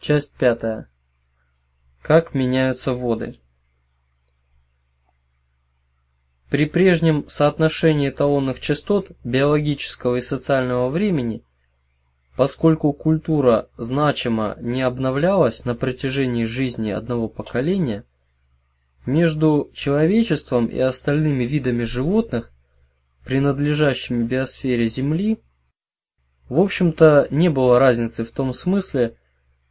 Часть пятая. Как меняются воды. При прежнем соотношении эталонных частот биологического и социального времени, поскольку культура значимо не обновлялась на протяжении жизни одного поколения, между человечеством и остальными видами животных, принадлежащими биосфере Земли, в общем-то не было разницы в том смысле,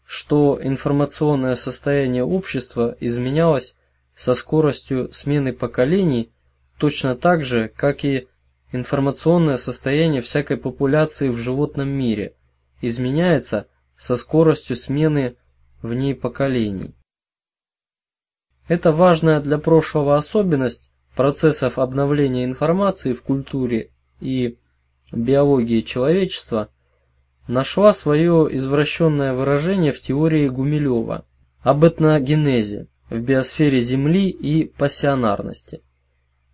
что информационное состояние общества изменялось со скоростью смены поколений точно так же, как и информационное состояние всякой популяции в животном мире изменяется со скоростью смены в ней поколений. Это важная для прошлого особенность процессов обновления информации в культуре и биологии человечества нашла свое извращенное выражение в теории Гумилева об этногенезе в биосфере Земли и пассионарности.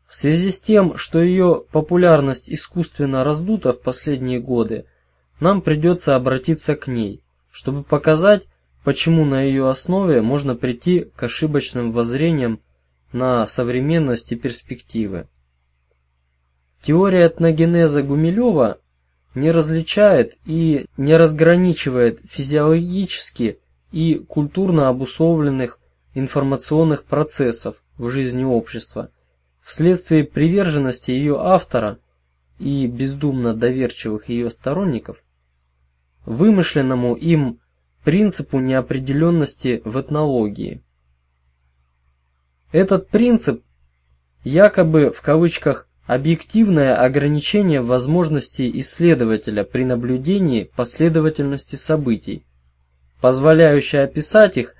В связи с тем, что ее популярность искусственно раздута в последние годы, нам придется обратиться к ней, чтобы показать, почему на ее основе можно прийти к ошибочным воззрениям на современность и перспективы. Теория этногенеза Гумилева не различает и не разграничивает физиологически и культурно обусловленных информационных процессов в жизни общества вследствие приверженности ее автора и бездумно доверчивых ее сторонников вымышленному им принципу неопределенности в этнологии. Этот принцип якобы в кавычках объективное ограничение возможностей исследователя при наблюдении последовательности событий, позволяющее описать их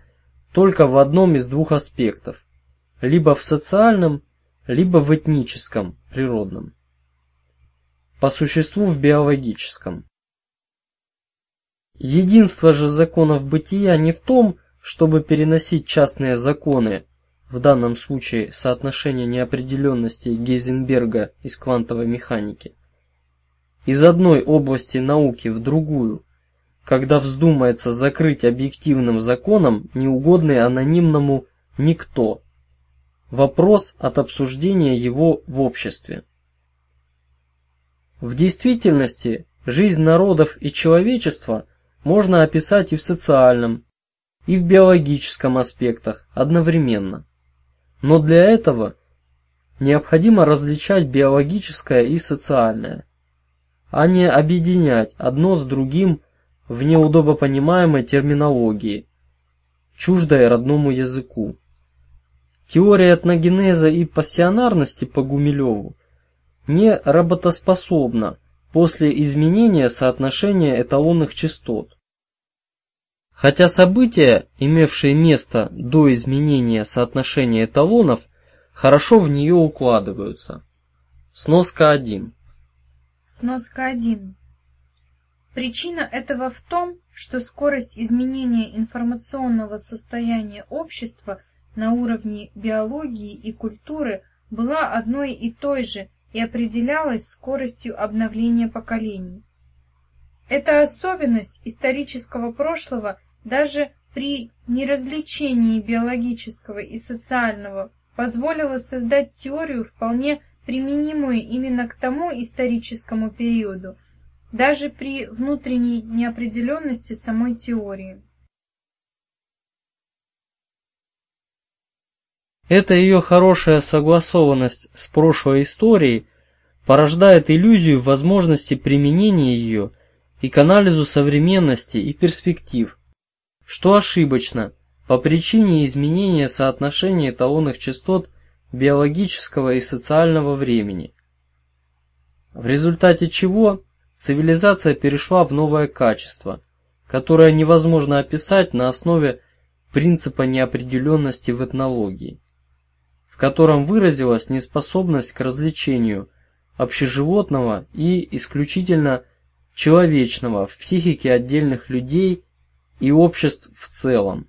только в одном из двух аспектов, либо в социальном, либо в этническом, природном. По существу в биологическом. Единство же законов бытия не в том, чтобы переносить частные законы в данном случае соотношение неопределенности Гейзенберга из квантовой механики, из одной области науки в другую, когда вздумается закрыть объективным законом неугодный анонимному никто. Вопрос от обсуждения его в обществе. В действительности жизнь народов и человечества можно описать и в социальном, и в биологическом аспектах одновременно. Но для этого необходимо различать биологическое и социальное, а не объединять одно с другим в неудобопонимаемой терминологии, чуждой родному языку. Теория этногенеза и пассионарности по Гумилеву не работоспособна после изменения соотношения эталонных частот. Хотя события, имевшие место до изменения соотношения эталонов, хорошо в нее укладываются. Сноска 1. Сноска 1. Причина этого в том, что скорость изменения информационного состояния общества на уровне биологии и культуры была одной и той же и определялась скоростью обновления поколений. Эта особенность исторического прошлого даже при неразличении биологического и социального позволила создать теорию, вполне применимую именно к тому историческому периоду, даже при внутренней неопределенности самой теории. Эта ее хорошая согласованность с прошлой историей порождает иллюзию возможности применения ее – и к анализу современности и перспектив, что ошибочно по причине изменения соотношения эталонных частот биологического и социального времени, в результате чего цивилизация перешла в новое качество, которое невозможно описать на основе принципа неопределенности в этнологии, в котором выразилась неспособность к развлечению общеживотного и исключительно человечного в психике отдельных людей и обществ в целом.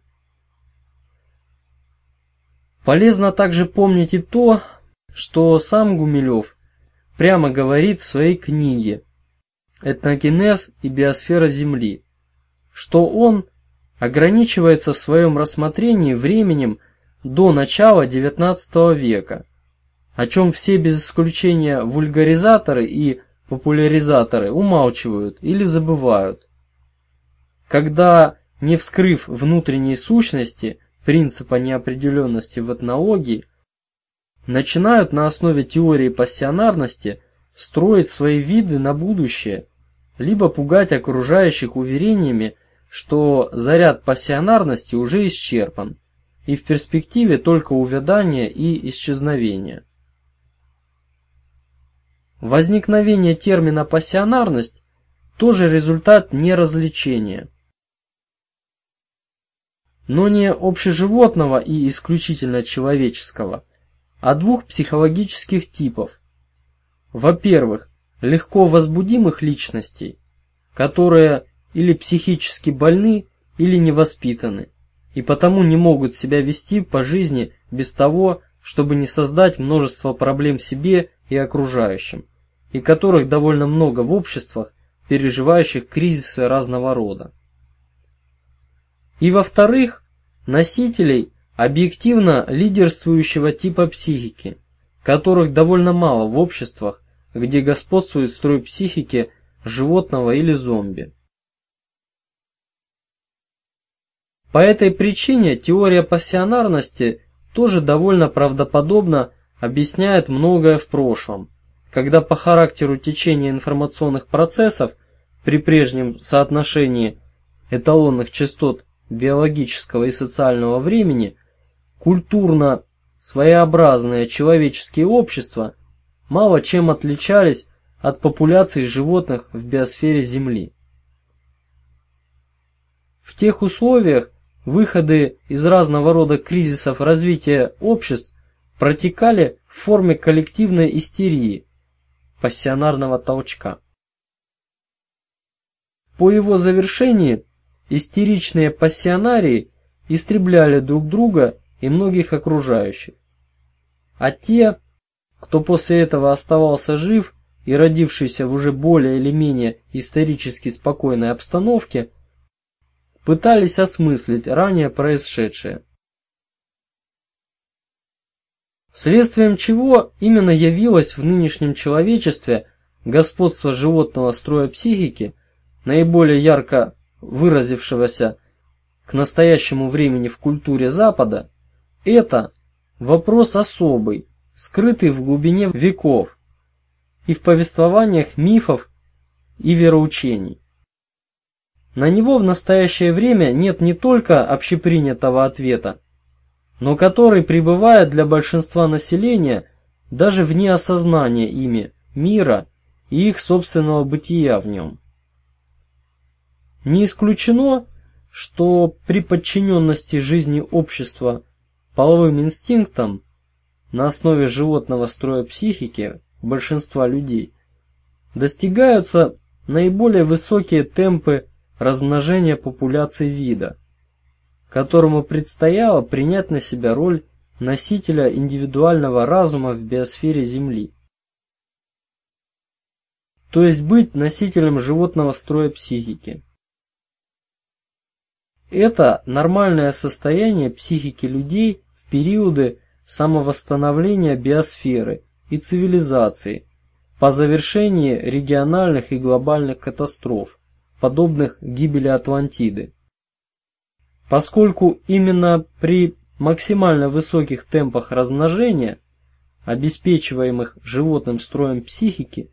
Полезно также помнить и то, что сам Гумилев прямо говорит в своей книге «Этногенез и биосфера Земли», что он ограничивается в своем рассмотрении временем до начала XIX века, о чем все без исключения вульгаризаторы и популяризаторы умалчивают или забывают. Когда, не вскрыв внутренней сущности принципа неопределенности в этнологии, начинают на основе теории пассионарности строить свои виды на будущее, либо пугать окружающих уверениями, что заряд пассионарности уже исчерпан, и в перспективе только увядание и исчезновение. Возникновение термина «пассионарность» тоже результат неразвлечения. Но не общеживотного и исключительно человеческого, а двух психологических типов. Во-первых, легко возбудимых личностей, которые или психически больны, или невоспитаны, и потому не могут себя вести по жизни без того, чтобы не создать множество проблем себе и окружающим, и которых довольно много в обществах, переживающих кризисы разного рода. И во-вторых, носителей объективно лидерствующего типа психики, которых довольно мало в обществах, где господствует строй психики животного или зомби. По этой причине теория пассионарности тоже довольно правдоподобно объясняет многое в прошлом, когда по характеру течения информационных процессов при прежнем соотношении эталонных частот биологического и социального времени культурно своеобразные человеческие общества мало чем отличались от популяций животных в биосфере Земли. В тех условиях, Выходы из разного рода кризисов развития обществ протекали в форме коллективной истерии, пассионарного толчка. По его завершении истеричные пассионарии истребляли друг друга и многих окружающих. А те, кто после этого оставался жив и родившийся в уже более или менее исторически спокойной обстановке, пытались осмыслить ранее происшедшее. Следствием чего именно явилось в нынешнем человечестве господство животного строя психики, наиболее ярко выразившегося к настоящему времени в культуре Запада, это вопрос особый, скрытый в глубине веков и в повествованиях мифов и вероучений. На него в настоящее время нет не только общепринятого ответа, но который пребывает для большинства населения даже вне осознания ими мира и их собственного бытия в нем. Не исключено, что при подчиненности жизни общества половым инстинктам на основе животного строя психики большинства людей достигаются наиболее высокие темпы размножения популяции вида, которому предстояло принять на себя роль носителя индивидуального разума в биосфере Земли. То есть быть носителем животного строя психики. Это нормальное состояние психики людей в периоды самовосстановления биосферы и цивилизации по завершении региональных и глобальных катастроф подобных гибели Атлантиды. Поскольку именно при максимально высоких темпах размножения, обеспечиваемых животным строем психики,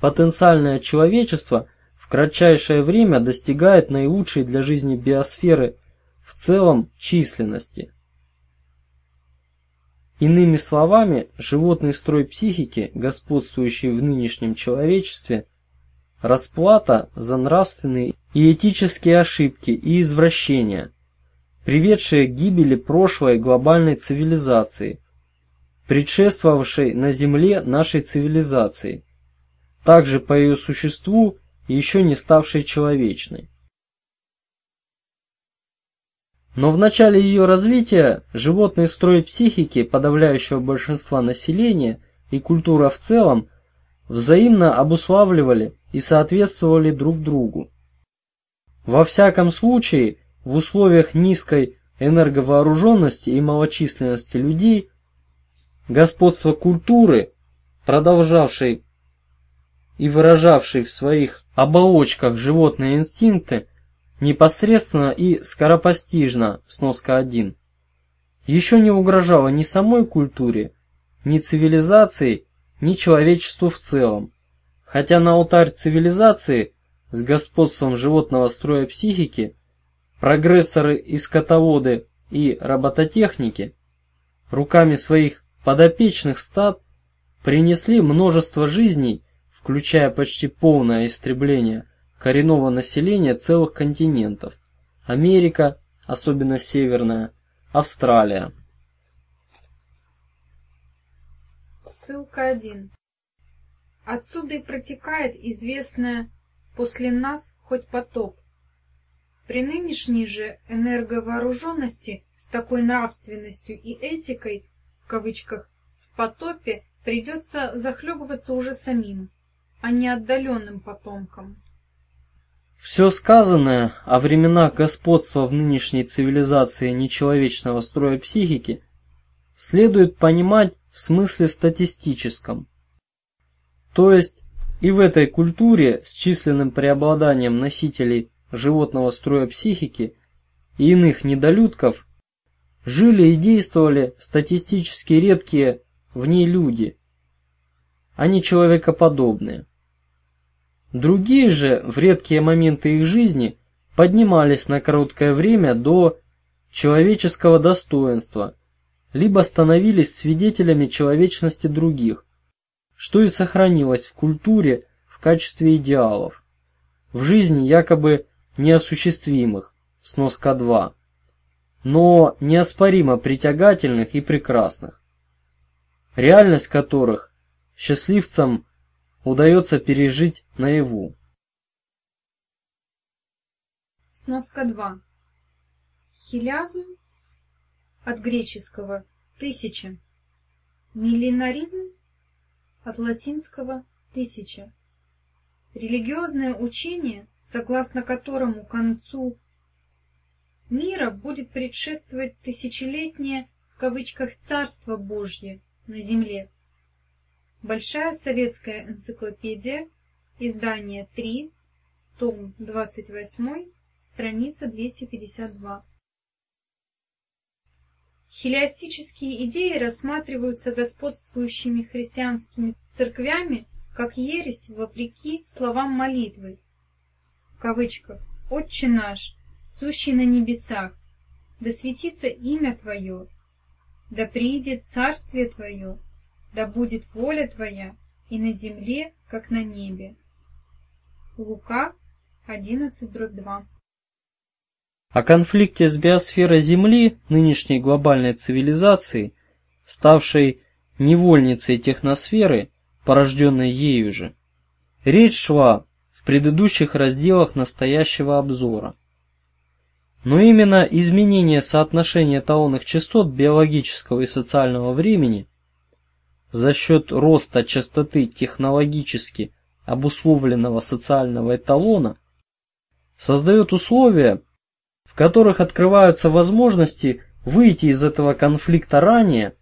потенциальное человечество в кратчайшее время достигает наилучшей для жизни биосферы в целом численности. Иными словами, животный строй психики, господствующий в нынешнем человечестве, расплата за нравственные и этические ошибки и извращения, приведшие к гибели прошлой глобальной цивилизации, предшествовавшей на Земле нашей цивилизации, также по ее существу еще не ставшей человечной. Но в начале ее развития животный строй психики подавляющего большинства населения и культура в целом взаимно обуславливали и соответствовали друг другу. Во всяком случае, в условиях низкой энерговооруженности и малочисленности людей, господство культуры, продолжавшей и выражавшей в своих оболочках животные инстинкты, непосредственно и скоропостижно, сноска 1, еще не угрожало ни самой культуре, ни цивилизации, ни человечеству в целом, хотя на алтарь цивилизации с господством животного строя психики прогрессоры и скотоводы и робототехники руками своих подопечных стад принесли множество жизней, включая почти полное истребление коренного населения целых континентов. Америка, особенно северная, Австралия. Ссылка 1. Отсюда и протекает известное «после нас хоть потоп». При нынешней же энерговооруженности с такой нравственностью и этикой, в кавычках, в потопе придется захлебываться уже самим, а не отдаленным потомкам. Все сказанное о временах господства в нынешней цивилизации нечеловечного строя психики следует понимать в смысле статистическом. То есть и в этой культуре с численным преобладанием носителей животного строя психики и иных недолюдков жили и действовали статистически редкие в ней люди, а не человекоподобные. Другие же в редкие моменты их жизни поднимались на короткое время до человеческого достоинства, либо становились свидетелями человечности других, что и сохранилось в культуре в качестве идеалов, в жизни якобы неосуществимых, сноска 2, но неоспоримо притягательных и прекрасных, реальность которых счастливцам удается пережить наяву. Сноска 2. Хилязм от греческого «тысяча», миллинаризм от латинского «тысяча». Религиозное учение, согласно которому концу мира будет предшествовать тысячелетнее в кавычках «царство Божье» на земле – Большая советская энциклопедия, издание 3, том 28, страница 252. Хилиастические идеи рассматриваются господствующими христианскими церквями как ересь вопреки словам молитвы. В кавычках «Отче наш, сущий на небесах, да светится имя Твое, да приидет царствие Твое, да будет воля Твоя и на земле, как на небе. Лука 11.2 О конфликте с биосферой Земли нынешней глобальной цивилизации, ставшей невольницей техносферы, порожденной ею же, речь шла в предыдущих разделах настоящего обзора. Но именно изменение соотношения эталонных частот биологического и социального времени за счет роста частоты технологически обусловленного социального эталона создает условия, в которых открываются возможности выйти из этого конфликта ранее,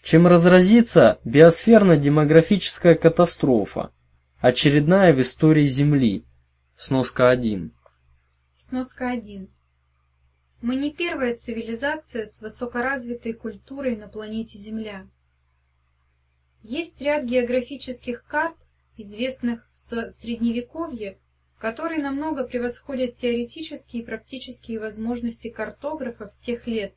чем разразится биосферно-демографическая катастрофа, очередная в истории Земли. Сноска 1. Сноска 1. Мы не первая цивилизация с высокоразвитой культурой на планете Земля. Есть ряд географических карт, известных с Средневековья, которые намного превосходят теоретические и практические возможности картографов тех лет,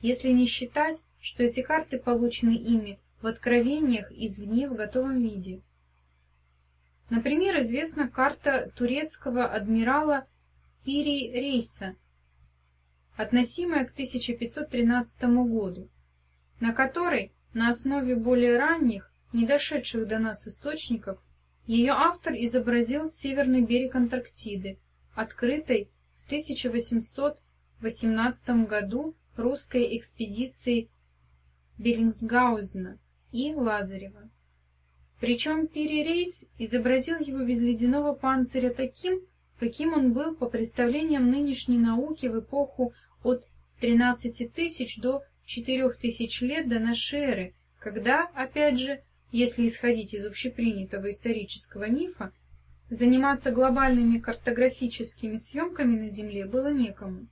если не считать, что эти карты получены ими в откровениях извне в готовом виде. Например, известна карта турецкого адмирала Пири Рейса, относимая к 1513 году, на которой на основе более ранних, не дошедших до нас источников, ее автор изобразил северный берег Антарктиды, открытой в 1818 году русской экспедицией Беллингсгаузена и Лазарева. Причем Пири Рейс изобразил его без ледяного панциря таким, каким он был по представлениям нынешней науки в эпоху от 13 тысяч до 4 тысяч лет до нашей эры, когда, опять же, если исходить из общепринятого исторического мифа, заниматься глобальными картографическими съемками на Земле было некому.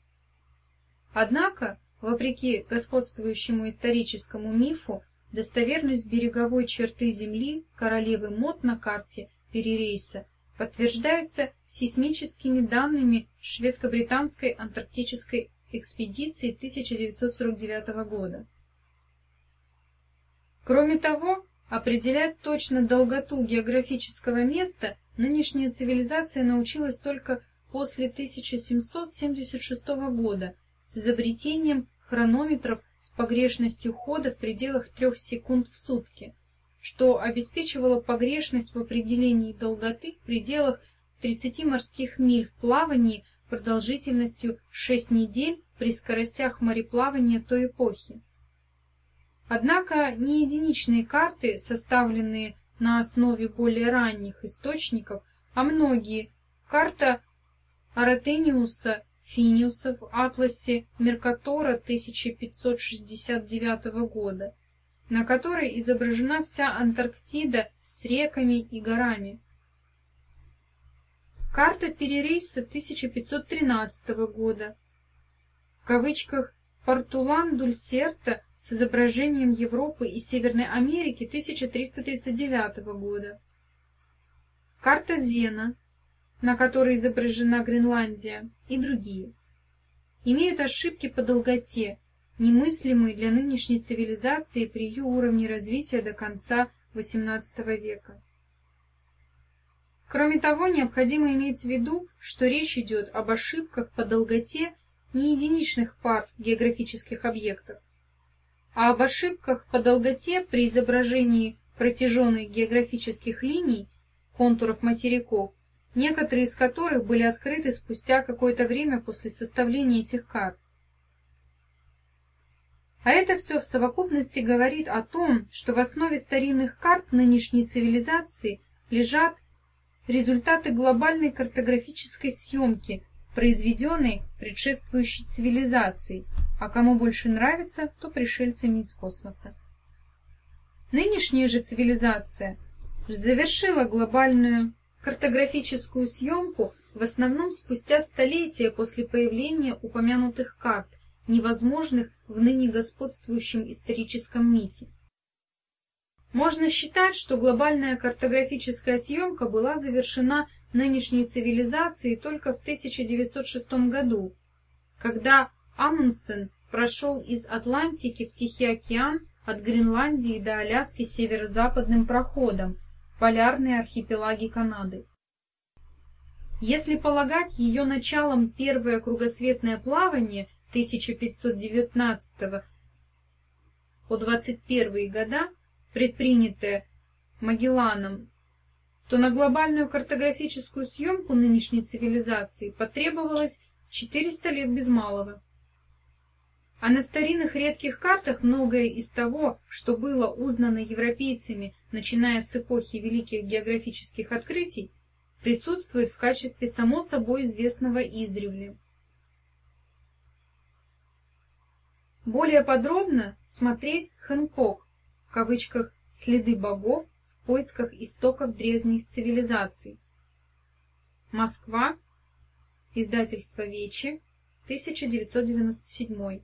Однако, вопреки господствующему историческому мифу, достоверность береговой черты Земли королевы Мот на карте Перерейса подтверждается сейсмическими данными шведско-британской антарктической экспедиции 1949 года. Кроме того, определять точно долготу географического места нынешняя цивилизация научилась только после 1776 года с изобретением хронометров с погрешностью хода в пределах 3 секунд в сутки, что обеспечивало погрешность в определении долготы в пределах 30 морских миль в плавании продолжительностью 6 недель при скоростях мореплавания той эпохи. Однако не единичные карты, составленные на основе более ранних источников, а многие. Карта Аратениуса Финиуса в атласе Меркатора 1569 года, на которой изображена вся Антарктида с реками и горами. Карта Перерейса 1513 года, в кавычках Портулан Дульсерта с изображением Европы и Северной Америки 1339 года. Карта Зена, на которой изображена Гренландия, и другие. Имеют ошибки по долготе, немыслимые для нынешней цивилизации при ее уровне развития до конца XVIII века. Кроме того, необходимо иметь в виду, что речь идет об ошибках по долготе не единичных пар географических объектов, а об ошибках по долготе при изображении протяженных географических линий, контуров материков, некоторые из которых были открыты спустя какое-то время после составления этих карт. А это все в совокупности говорит о том, что в основе старинных карт нынешней цивилизации лежат результаты глобальной картографической съемки – произведенный предшествующей цивилизацией, а кому больше нравится, то пришельцами из космоса. Нынешняя же цивилизация завершила глобальную картографическую съемку в основном спустя столетия после появления упомянутых карт, невозможных в ныне господствующем историческом мифе. Можно считать, что глобальная картографическая съемка была завершена нынешней цивилизации только в 1906 году, когда Амундсен прошел из Атлантики в Тихий океан от Гренландии до Аляски северо-западным проходом, полярные архипелаги Канады. Если полагать ее началом первое кругосветное плавание 1519 по 21 года, предпринятое Магелланом то на глобальную картографическую съемку нынешней цивилизации потребовалось 400 лет без малого. А на старинных редких картах многое из того, что было узнано европейцами, начиная с эпохи великих географических открытий, присутствует в качестве само собой известного издревле. Более подробно смотреть Хэнкок, в кавычках «следы богов в поисках истоков древних цивилизаций. Москва. Издательство Вечи. 1997.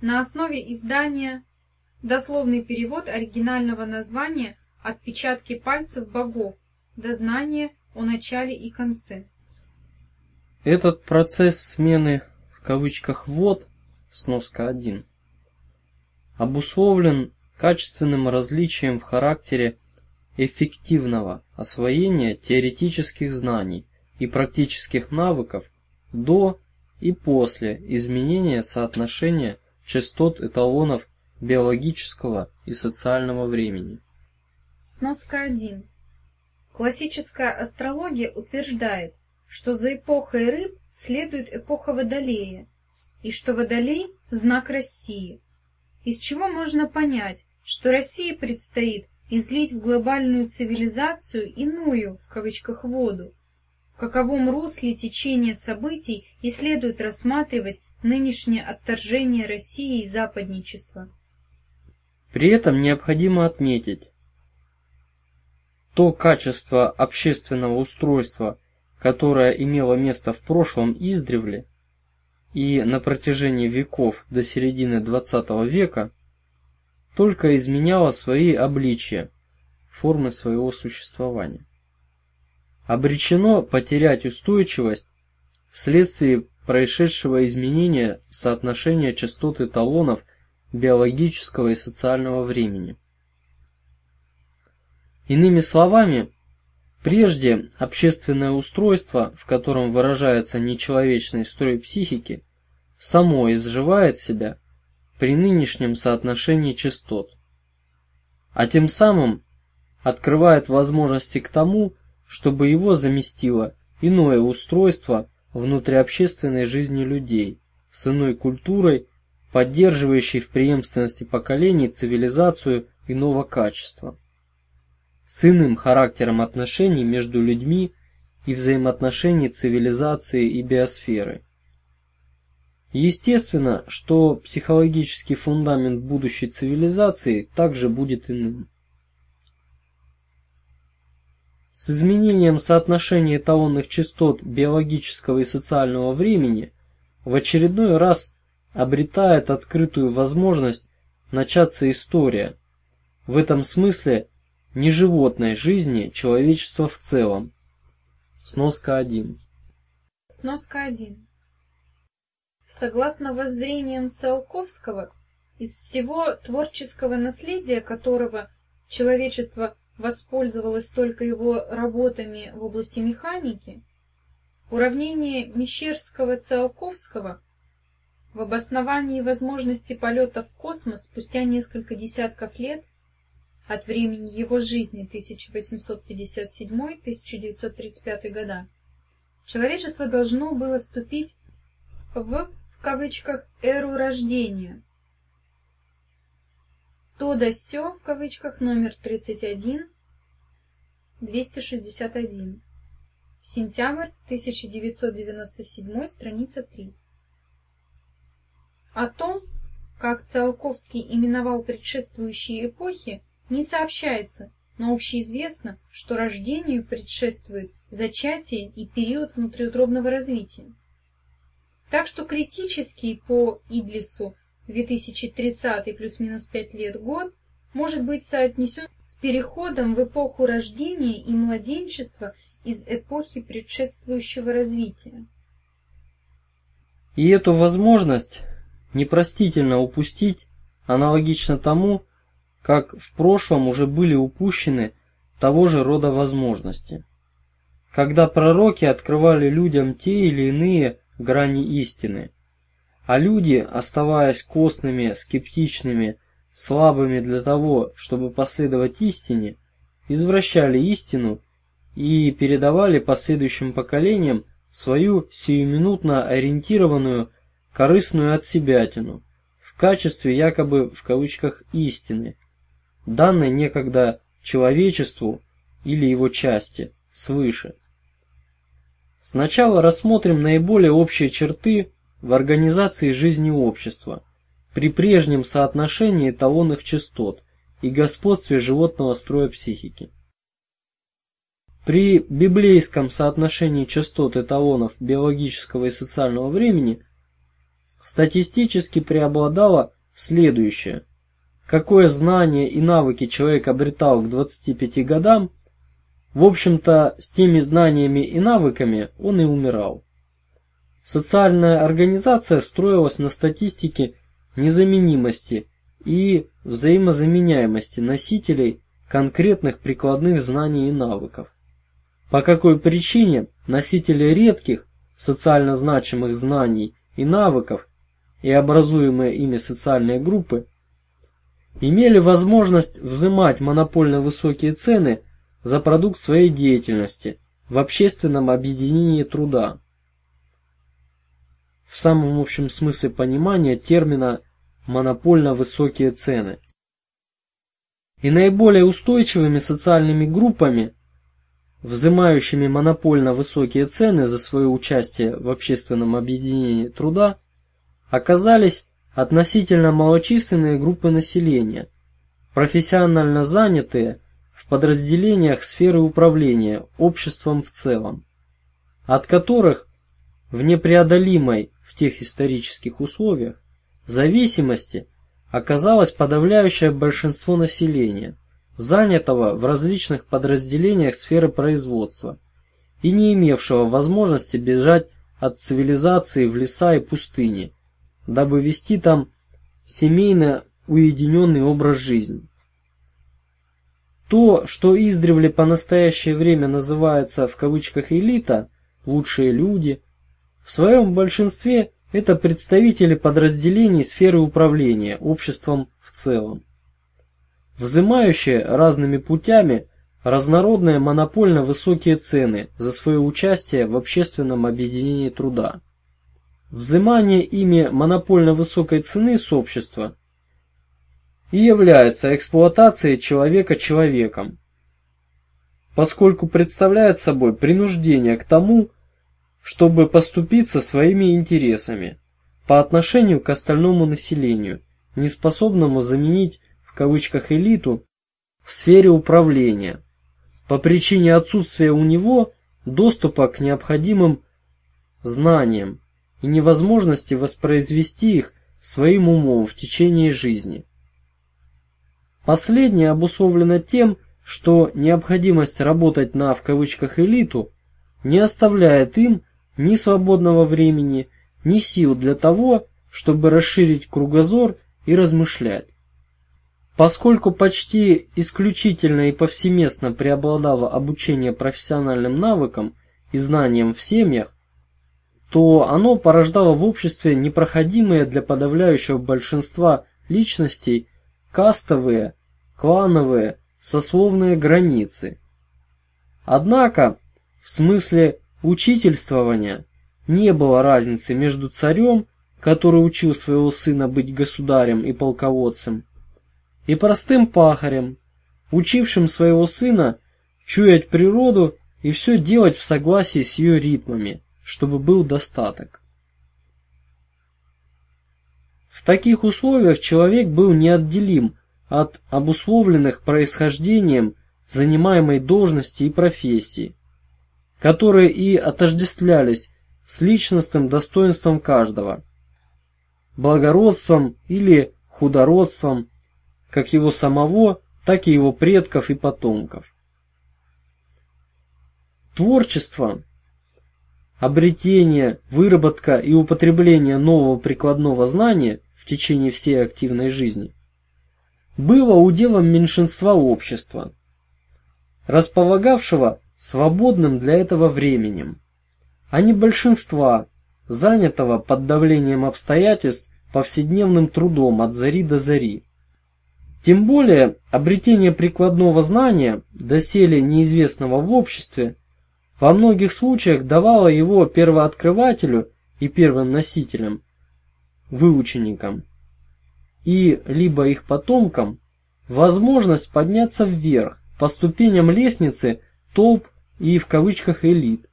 На основе издания дословный перевод оригинального названия «Отпечатки пальцев богов. Дознание о начале и конце». Этот процесс смены в кавычках «вод» сноска 1 обусловлен качественным различием в характере эффективного освоения теоретических знаний и практических навыков до и после изменения соотношения частот эталонов биологического и социального времени. Сноска 1. Классическая астрология утверждает, что за эпохой рыб следует эпоха Водолея, и что Водолей – знак России, из чего можно понять, что России предстоит излить в глобальную цивилизацию иную, в кавычках, воду, в каковом русле течения событий и следует рассматривать нынешнее отторжение России и западничества. При этом необходимо отметить, то качество общественного устройства, которое имело место в прошлом издревле и на протяжении веков до середины XX века, только изменяло свои обличия, формы своего существования обречено потерять устойчивость вследствие происшедшего изменения соотношения частот эталонов биологического и социального времени. Иными словами, прежде общественное устройство, в котором выражается нечеловечный строй психики, само изживает себя при нынешнем соотношении частот, а тем самым открывает возможности к тому, чтобы его заместило иное устройство внутриобщественной жизни людей с иной культурой, поддерживающей в преемственности поколений цивилизацию иного качества, с иным характером отношений между людьми и взаимоотношений цивилизации и биосферы. Естественно, что психологический фундамент будущей цивилизации также будет иным. С изменением соотношения эталонных частот биологического и социального времени в очередной раз обретает открытую возможность начаться история, в этом смысле не животной жизни человечества в целом. Сноска 1. Сноска 1. Согласно воззрениям Циолковского, из всего творческого наследия которого человечество воспользовалась только его работами в области механики, уравнение Мещерского-Циолковского в обосновании возможности полета в космос спустя несколько десятков лет от времени его жизни 1857-1935 года, человечество должно было вступить в, в кавычках, эру рождения, то да сё, в кавычках, номер 31, 261. Сентябрь 1997, страница 3. О том, как Циолковский именовал предшествующие эпохи, не сообщается, но общеизвестно, что рождению предшествует зачатие и период внутриутробного развития. Так что критический по Идлису 2030 плюс-минус 5 лет год может быть соотнесен с переходом в эпоху рождения и младенчества из эпохи предшествующего развития. И эту возможность непростительно упустить аналогично тому, как в прошлом уже были упущены того же рода возможности. Когда пророки открывали людям те или иные грани истины – а люди, оставаясь костными, скептичными, слабыми для того, чтобы последовать истине, извращали истину и передавали последующим поколениям свою сиюминутно ориентированную корыстную отсебятину в качестве якобы в кавычках истины, данной некогда человечеству или его части свыше. Сначала рассмотрим наиболее общие черты в организации жизни общества при прежнем соотношении эталонных частот и господстве животного строя психики. При библейском соотношении частот эталонов биологического и социального времени статистически преобладало следующее. Какое знание и навыки человек обретал к 25 годам, в общем-то, с теми знаниями и навыками он и умирал. Социальная организация строилась на статистике незаменимости и взаимозаменяемости носителей конкретных прикладных знаний и навыков. По какой причине носители редких, социально значимых знаний и навыков и образуемые ими социальные группы имели возможность взимать монопольно высокие цены за продукт своей деятельности в общественном объединении труда в самом общем смысле понимания термина монопольно высокие цены. И наиболее устойчивыми социальными группами взимающими монопольно высокие цены за свое участие в общественном объединении труда, оказались относительно малочисленные группы населения, профессионально занятые в подразделениях сферы управления обществом в целом, от которых в непреодолимой тех исторических условиях зависимости оказалось подавляющее большинство населения, занятого в различных подразделениях сферы производства и не имевшего возможности бежать от цивилизации в леса и пустыни, дабы вести там семейно уединенный образ жизни. То, что издревле по настоящее время называется в кавычках элита, лучшие люди, в своем большинстве это представители подразделений сферы управления обществом в целом, взимающие разными путями разнородные монопольно высокие цены за свое участие в общественном объединении труда. Взимание ими монопольно высокой цены с общества и является эксплуатацией человека человеком, поскольку представляет собой принуждение к тому, чтобы поступиться своими интересами по отношению к остальному населению, не способному заменить в кавычках элиту в сфере управления по причине отсутствия у него доступа к необходимым знаниям и невозможности воспроизвести их своим умом в течение жизни. Последнее обусловлено тем, что необходимость работать на в кавычках элиту не оставляет им ни свободного времени, ни сил для того, чтобы расширить кругозор и размышлять. Поскольку почти исключительно и повсеместно преобладало обучение профессиональным навыкам и знаниям в семьях, то оно порождало в обществе непроходимые для подавляющего большинства личностей кастовые, клановые, сословные границы. Однако, в смысле учительствования не было разницы между царем, который учил своего сына быть государем и полководцем, и простым пахарем, учившим своего сына чуять природу и все делать в согласии с ее ритмами, чтобы был достаток. В таких условиях человек был неотделим от обусловленных происхождением занимаемой должности и профессии, которые и отождествлялись с личностным достоинством каждого, благородством или худородством, как его самого, так и его предков и потомков. Творчество, обретение, выработка и употребление нового прикладного знания в течение всей активной жизни было уделом меньшинства общества, располагавшего свободным для этого временем, а не большинства, занятого под давлением обстоятельств повседневным трудом от зари до зари. Тем более, обретение прикладного знания, доселе неизвестного в обществе, во многих случаях давало его первооткрывателю и первым носителям, выученикам, и либо их потомкам, возможность подняться вверх по ступеням лестницы толп и в кавычках элит,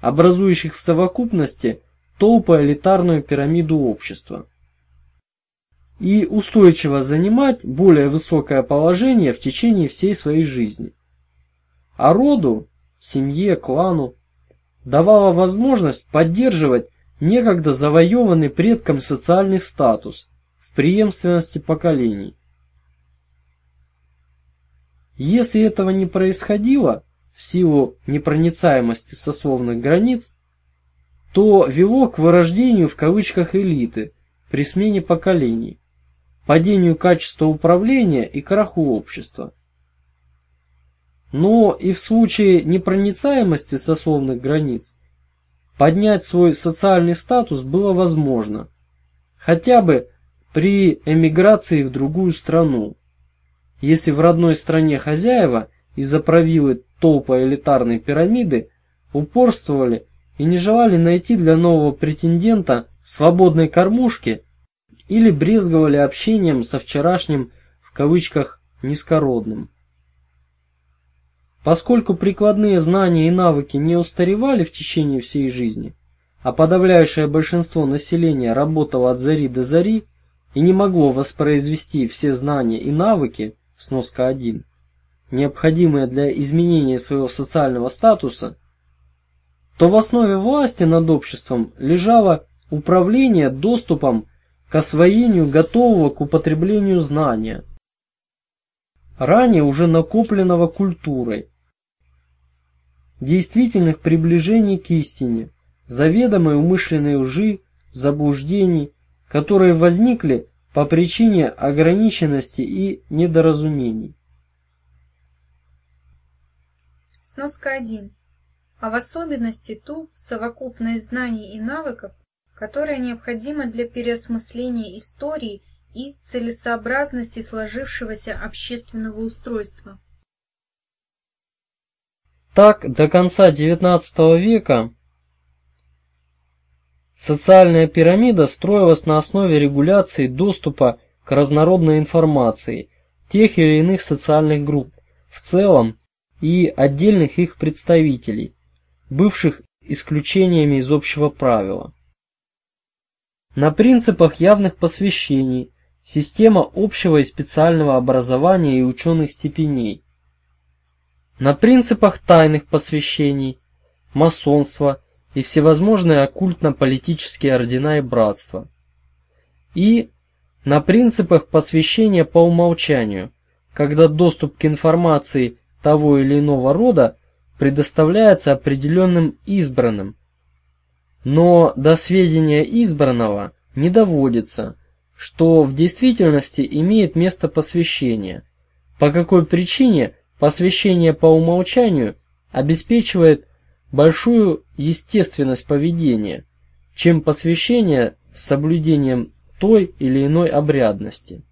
образующих в совокупности толпо-элитарную пирамиду общества и устойчиво занимать более высокое положение в течение всей своей жизни. А роду, семье, клану давала возможность поддерживать некогда завоеванный предком социальный статус в преемственности поколений. Если этого не происходило в силу непроницаемости сословных границ, то вело к вырождению в кавычках элиты при смене поколений падению качества управления и краху общества. Но и в случае непроницаемости сословных границ поднять свой социальный статус было возможно, хотя бы при эмиграции в другую страну. Если в родной стране хозяева из-за правилы толпа элитарной пирамиды упорствовали и не желали найти для нового претендента свободной кормушки или брезговали общением со вчерашним в кавычках низкородным. Поскольку прикладные знания и навыки не устаревали в течение всей жизни, а подавляющее большинство населения работало от зари до зари и не могло воспроизвести все знания и навыки, сноска 1, необходимые для изменения своего социального статуса, то в основе власти над обществом лежало управление доступом к освоению готового к употреблению знания, ранее уже накопленного культурой, действительных приближений к истине, заведомой умышленной лжи, заблуждений, которые возникли по причине ограниченности и недоразумений. Сноска 1. А в особенности ту совокупность знаний и навыков, которая необходима для переосмысления истории и целесообразности сложившегося общественного устройства. Так, до конца XIX века социальная пирамида строилась на основе регуляции доступа к разнородной информации тех или иных социальных групп в целом и отдельных их представителей, бывших исключениями из общего правила. На принципах явных посвящений, система общего и специального образования и ученых степеней, на принципах тайных посвящений, масонства и всевозможные оккультно-политические ордена и братства, и на принципах посвящения по умолчанию, когда доступ к информации того или иного рода предоставляется определенным избранным, но до сведения избранного не доводится, что в действительности имеет место посвящение, по какой причине Посвящение по умолчанию обеспечивает большую естественность поведения, чем посвящение с соблюдением той или иной обрядности.